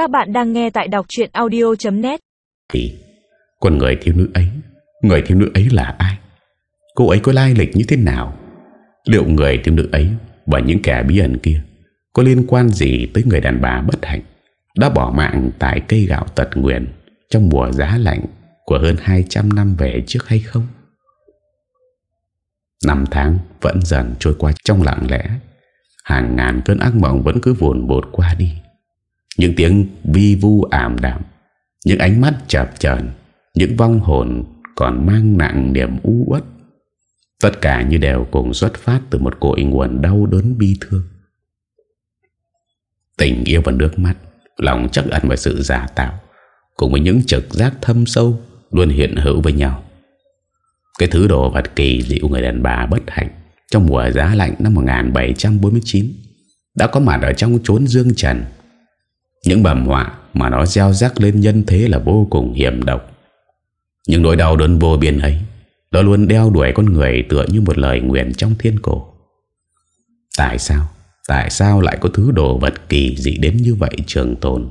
Các bạn đang nghe tại đọc chuyện audio.net Thì, Con người thiếu nữ ấy, Người thiếu nữ ấy là ai? Cô ấy có lai lịch như thế nào? Liệu người thiếu nữ ấy Và những kẻ bí ẩn kia Có liên quan gì tới người đàn bà bất hạnh Đã bỏ mạng tại cây gạo tật nguyện Trong mùa giá lạnh Của hơn 200 năm về trước hay không? Năm tháng vẫn dần trôi qua trong lặng lẽ. Hàng ngàn cơn ác mộng vẫn cứ vùn bột qua đi. Những tiếng vi vu ảm đạm, Những ánh mắt chập chờn, Những vong hồn còn mang nặng niềm u uất. Tất cả như đều cùng xuất phát từ một cội nguồn đau đớn bi thương. Tình yêu và nước mắt, Lòng chắc ẩn và sự giả tạo, Cùng với những trực giác thâm sâu Luôn hiện hữu với nhau. Cái thứ đồ vật kỳ dị của người đàn bà bất hạnh Trong mùa giá lạnh năm 1749 Đã có mặt ở trong chốn dương trần. Những bầm họa mà nó gieo rắc lên nhân thế là vô cùng hiểm độc Những nỗi đau đớn vô biên ấy, Nó luôn đeo đuổi con người tựa như một lời nguyện trong thiên cổ Tại sao? Tại sao lại có thứ đồ vật kỳ dị đến như vậy, trường tồn?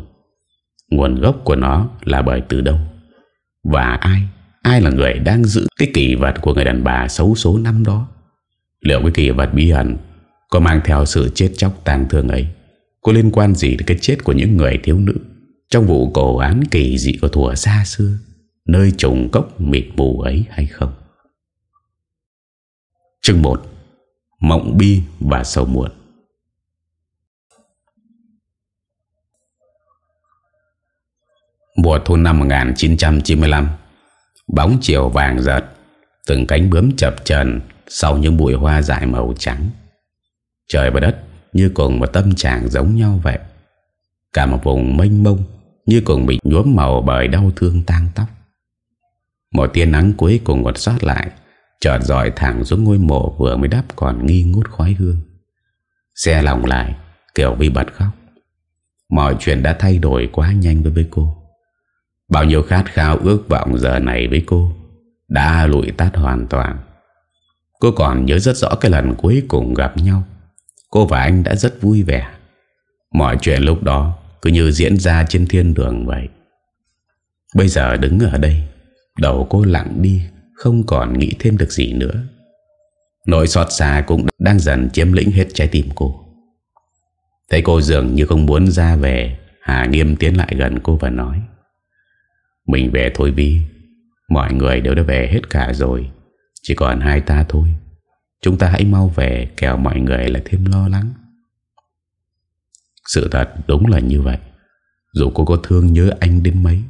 Nguồn gốc của nó là bởi từ đâu? Và ai? Ai là người đang giữ cái kỳ vật của người đàn bà xấu số năm đó? Liệu cái kỳ vật bí ẩn có mang theo sự chết chóc tàn thương ấy? Có liên quan gì đến cái chết của những người thiếu nữ? Trong vụ cổ án kỳ dị của thùa xa xưa, nơi trùng cốc mịt mù ấy hay không? Chương 1 Mộng bi và sầu muộn. Mùa thu năm 1995 Bóng chiều vàng giật Từng cánh bướm chập trần Sau những bụi hoa dại màu trắng. Trời và đất như cùng một tâm trạng giống nhau vậy. Cả một vùng mênh mông Như cùng bị nhuốm màu bởi đau thương tang tóc. Một tia nắng cuối cùng còn sót lại Chợt dọi thẳng xuống ngôi mộ Vừa mới đắp còn nghi ngút khói hương. Xe lòng lại, Kiểu vi bật khóc. Mọi chuyện đã thay đổi quá nhanh với với cô. Bao nhiêu khát khao ước vọng giờ này với cô Đã lụi tắt hoàn toàn. Cô còn nhớ rất rõ cái lần cuối cùng gặp nhau. Cô và anh đã rất vui vẻ. Mọi chuyện lúc đó Cứ như diễn ra trên thiên đường vậy. Bây giờ đứng ở đây, Đầu cô lặng đi, Không còn nghĩ thêm được gì nữa. Nỗi xót xa cũng đang dần chiếm lĩnh hết trái tim cô. Thấy cô dường như không muốn ra về, Hà Nghiêm tiến lại gần cô và nói, mình về thôi Vi Mọi người đều đã về hết cả rồi, Chỉ còn hai ta thôi. Chúng ta hãy mau về, Kẻo mọi người lại thêm lo lắng. Sự thật đúng là như vậy. Dù cô có thương nhớ anh đến mấy,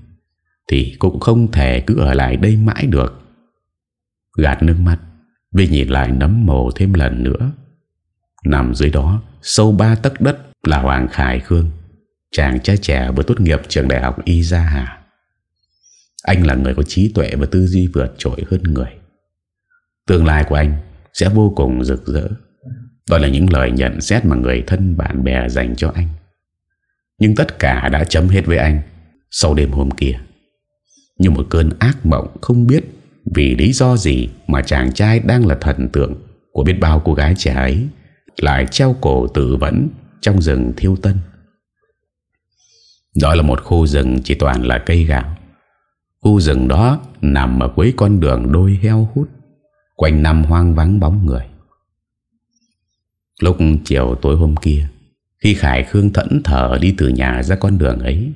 Thì cô cũng không thể cứ ở lại đây mãi được. Gạt nước mắt Vì nhìn lại nấm mồ thêm lần nữa. Nằm dưới đó, Sâu ba tấc đất là Hoàng Khải Khương. Chàng trai trẻ vừa tốt nghiệp trường đại học Y Gia Hà. Anh là người có trí tuệ và tư duy vượt trội hơn người. Tương lai của anh sẽ vô cùng rực rỡ. Đó là những lời nhận xét mà người thân bạn bè dành cho anh. Nhưng tất cả đã chấm hết với anh Sau đêm hôm kia. Như một cơn ác mộng không biết Vì lý do gì mà chàng trai đang là thần tượng Của biết bao cô gái trẻ ấy Lại treo cổ tự vẫn Trong rừng thiêu tân. Đó là một khu rừng chỉ toàn là cây gạo. Khu rừng đó nằm ở cuối con đường đôi heo hút. Quanh năm hoang vắng bóng người. Lúc chiều tối hôm kia, Khi Khải Khương thẫn thở đi từ nhà ra con đường ấy,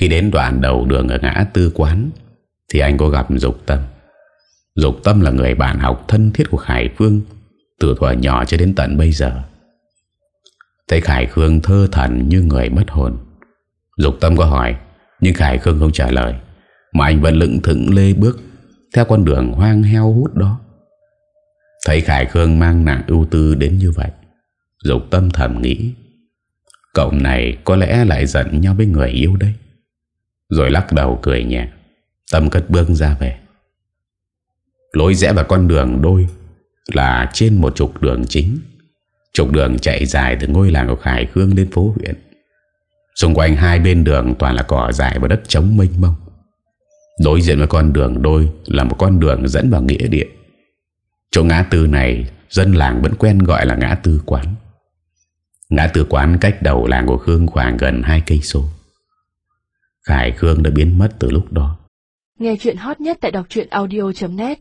Khi đến đoạn đầu đường ở ngã tư quán, Thì anh có gặp Dục Tâm. Dục Tâm là người bạn học thân thiết của Khải Phương Từ thuở nhỏ cho đến tận bây giờ. Thấy Khải Khương thơ thần như người mất hồn, Dục Tâm có hỏi, Nhưng Khải Khương không trả lời, mà anh vẫn lững thững lê bước Theo con đường hoang heo hút đó. Thấy Khải Khương mang nặng ưu tư đến như vậy, Dục tâm thầm nghĩ, Cậu này có lẽ lại giận nhau với người yêu đấy. Rồi lắc đầu cười nhẹ, Tâm cất bước ra về. Lối rẽ vào con đường đôi Là trên một trục đường chính. Trục đường chạy dài từ ngôi làng của Khải Khương lên phố huyện. Xung quanh hai bên đường toàn là cỏ dại và đất trống mênh mông. Đối diện với con đường đôi Là một con đường dẫn vào nghĩa địa. Chỗ ngã tư này, Dân làng vẫn quen gọi là ngã tư quán. Ngã tư quán cách đầu làng của Khương khoảng gần hai cây số. Khải Khương đã biến mất từ lúc đó. Nghe chuyện hot nhất tại đọc audio.net